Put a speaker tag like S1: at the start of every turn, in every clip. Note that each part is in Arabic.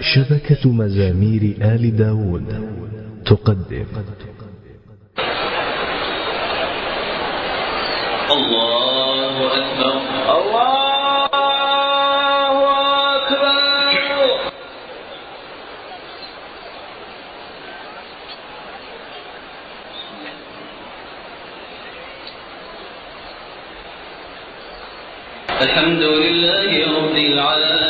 S1: شبكة مزامير آل داود تقدم.
S2: الله أكبر. الله أكبر. الحمد لله رب العالمين.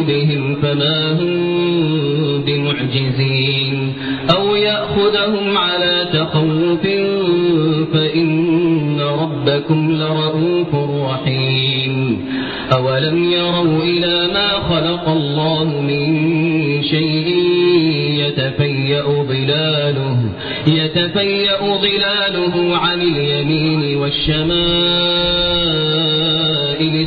S2: تقلبهم فما هم بمعجزين. أو يأخذهم على تخوف فإن ربكم لرؤوف رحيم. أولم يروا إلى ما خلق الله من شيء يتفيأ ظلاله يتفيأ ظلاله عن اليمين والشمائل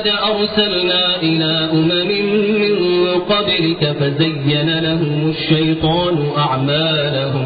S2: تالله لقد أرسلنا إلى أمم من قبلك فزين لهم الشيطان أعمالهم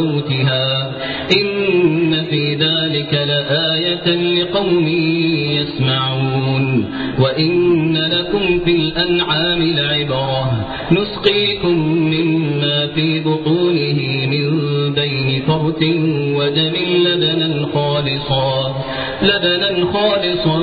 S2: موتها. إن في ذلك لآية لقوم يسمعون. وإن لكم في الأنعام لعبرة. نسقيكم مما في بطونه من بين فرث ودم لبنا خالصا لبنا خالصا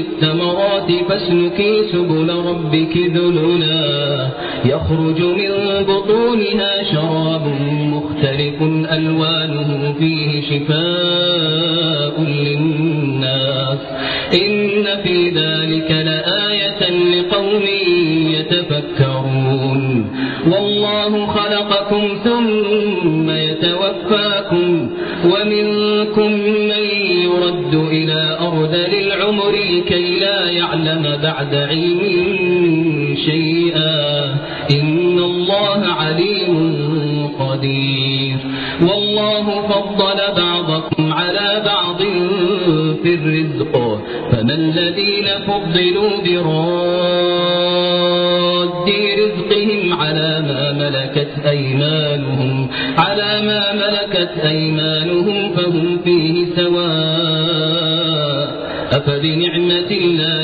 S2: الثمرات فاسلكي سبل ربك ذللا. يخرج من بطونها شراب مختلف ألوانه فيه شفاء للناس. إن في ذلك لآية لقوم يتفكرون. والله خلقكم ثم يعلم بعد علم شيئا. إن الله عليم قدير. والله فضل بعضكم على بعض في الرزق. فما الذين فضلوا براد رزقهم على ما ملكت أيمانهم. على ما ملكت أيمانهم فهم فيه سواء. أفبنعمة الله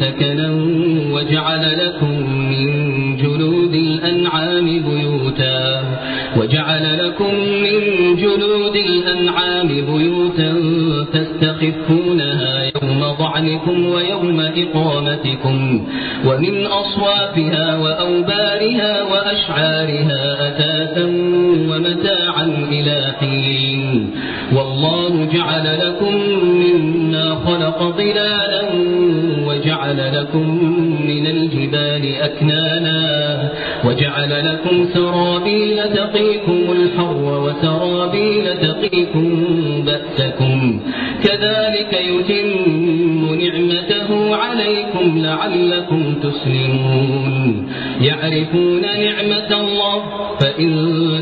S2: سكنا وجعل لكم من جلود الأنعام بيوتا وجعل لكم من جلود الأنعام بيوتا تستخفونها يوم ضعنكم ويوم إقامتكم ومن أصوافها وأوبارها وأشعارها أتاتا ومتاعا إلى حين والله جعل لكم مما خلق ظلالا لكم من الجبال أكنانا وجعل لكم سرابيل تقيكم الحر وسرابيل تقيكم بأسكم. كذلك يتم نعمته عليكم لعلكم تسلمون. يعرفون نعمة الله فإن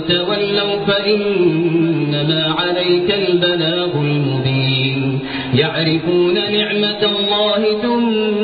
S2: تولوا فإنما عليك البلاغ المبين. يعرفون نعمة الله ثم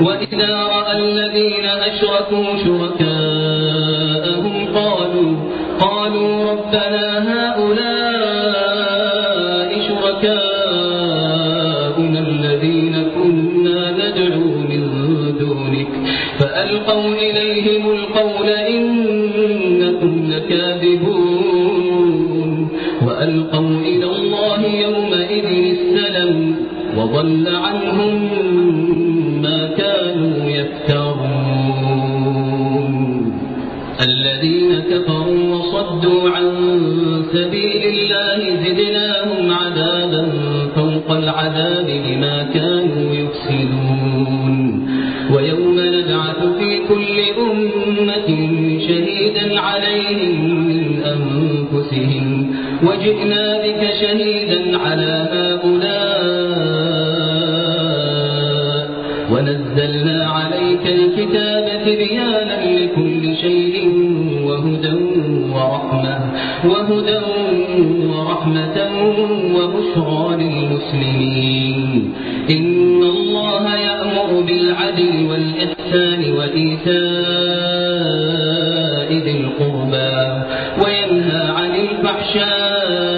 S2: وإذا رأى الذين أشركوا شركاءهم قالوا قالوا ربنا هؤلاء كل أمة شهيدا عليهم من أنفسهم. وجئنا بك شهيدا على هؤلاء. ونزلنا عليك الكتاب تبيانا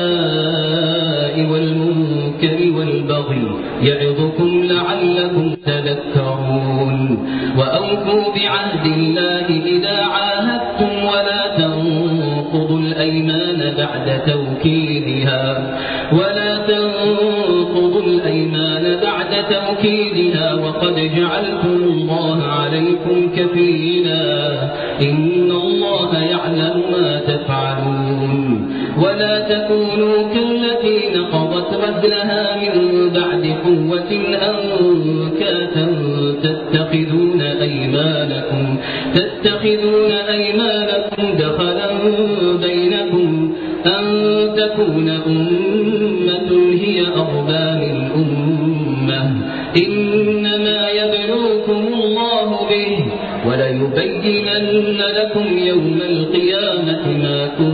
S2: الفحشاء والمنكر والبغي يعظكم لعلكم تذكرون وأوفوا بعهد الله تكونوا كالتي نقضت غزلها من بعد قوة أنكاتا تتخذون أيمانكم تتخذون أيمانكم دخلا بينكم أن تكون أمة هي أربى من أمة. إنما يبلوكم الله به وليبينن لكم يوم القيامة ما كنتم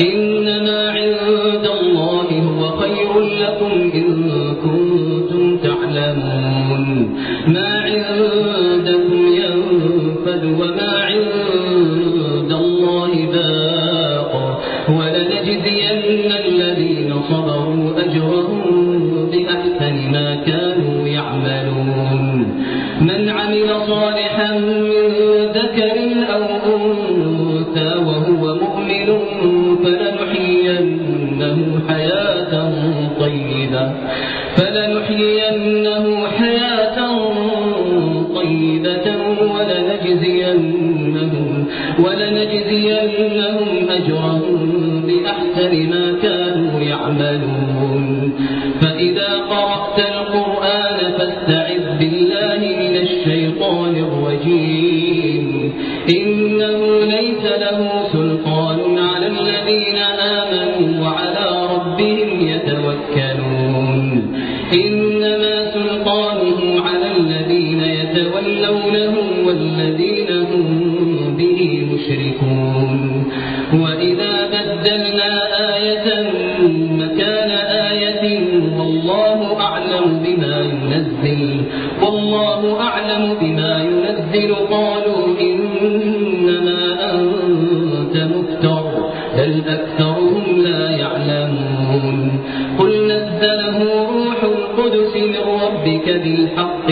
S2: إنما لنجزينهم أجرا بأحسن ما كانوا يعملون. فإذا قرأت القرآن بل أكثرهم لا يعلمون. قل نزله روح القدس من ربك بالحق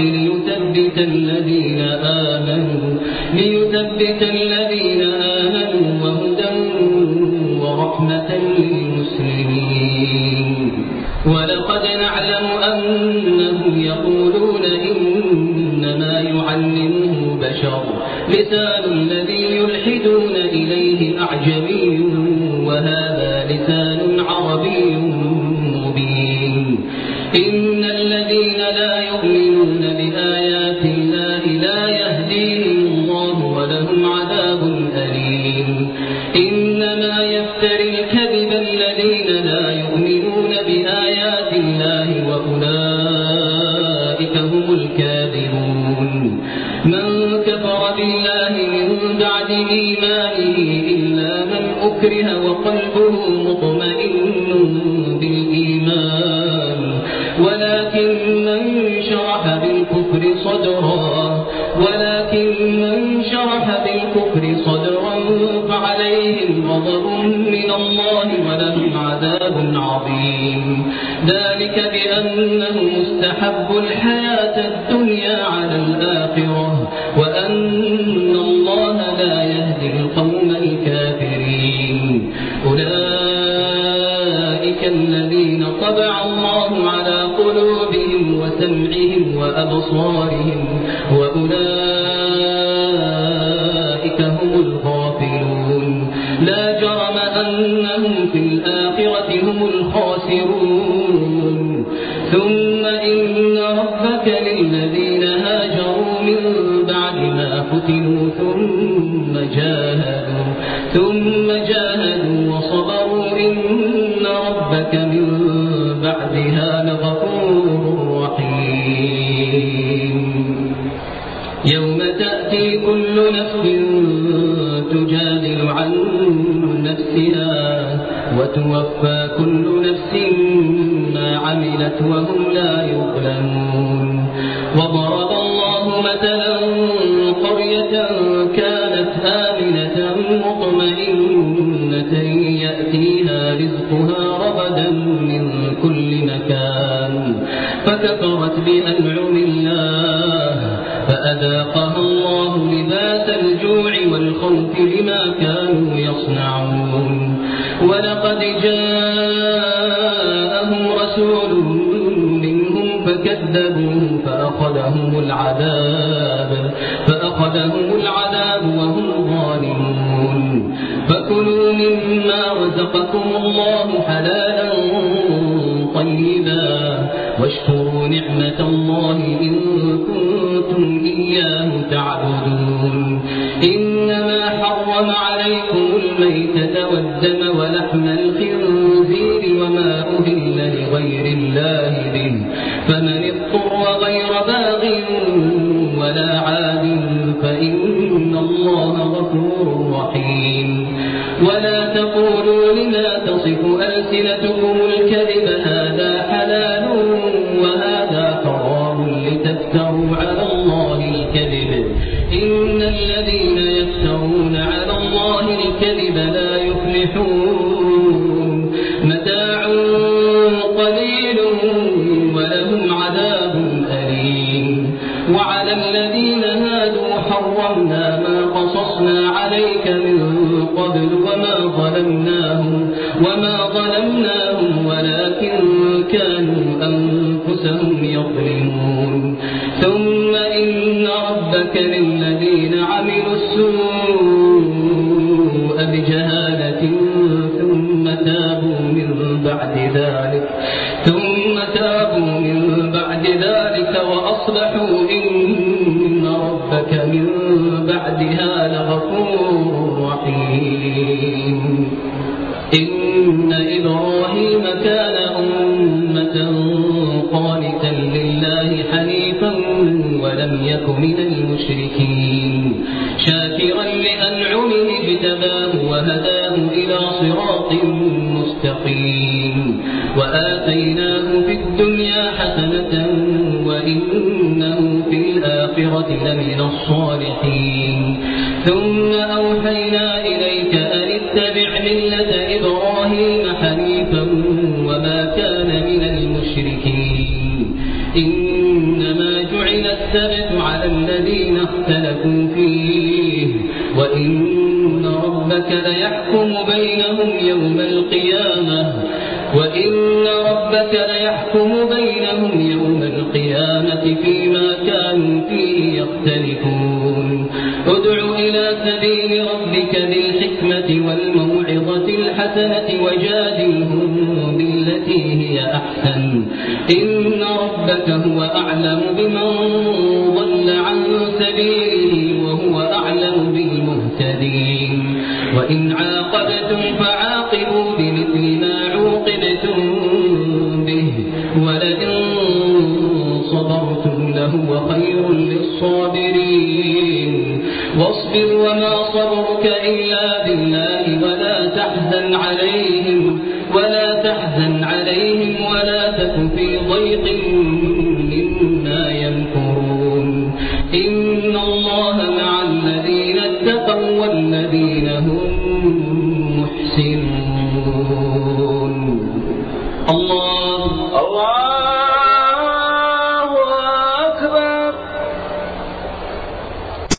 S2: فكذبوا فأخذهم العذاب فأخذهم العذاب وهم ظالمون. فكلوا مما رزقكم الله حلالا طيبا واشكروا نعمة الله إن كنتم إياه تعبدون. بعد ذلك. ثم اتبع ملة إبراهيم حنيفا وما كان من المشركين. إنما جعل السبت على الذين اختلفوا فيه. وإن ربك ليحكم بينهم يوم القيامة. وإن ربك ليحكم بينهم الحسنة وجادلهم بالتي هي أحسن. إن ربك هو أعلم بمن ضل عن سبيله وهو أعلم بالمهتدين. وإن عاقبتم فعاقبتم